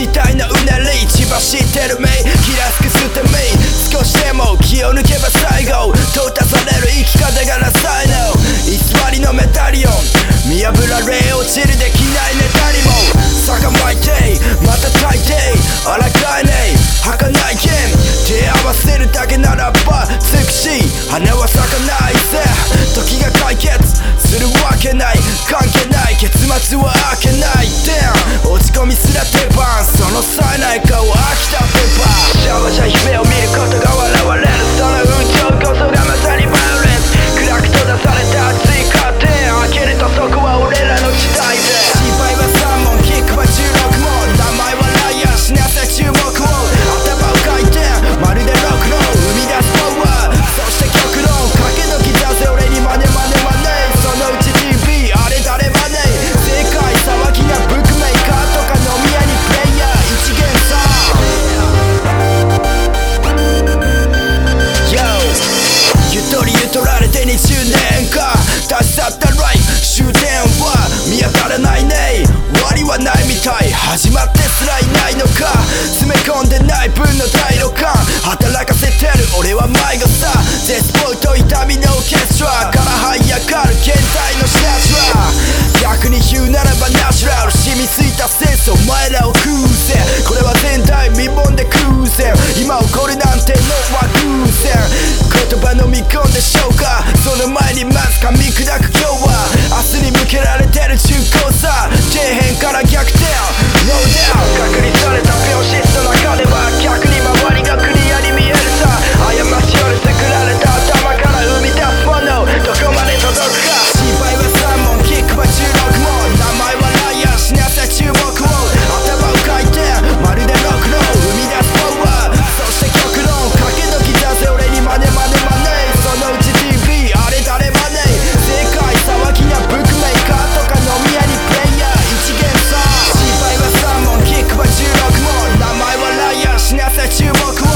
死体のうなり血走ってる目気らすくすため少しでも気を抜けば最後淘汰される生き方がな才能偽りのメタリオン見破られ落ちるできないネタにも酒巻いてまた炊いて抗えねえ儚い剣。手合わせるだけならば美し。花は咲かないそ始まってすらいないのか？詰め込んでない分の第六感働かせてる俺は迷子さ。絶望と痛みのオーケストラから這い上がる現代のシャチュラ逆に言うならばナチュラル。染みついたセンスお前らを見込んでしょうか。その前にまず噛み砕く今日は。明日に向けられてる中高さ。底辺から逆転。that you walk away.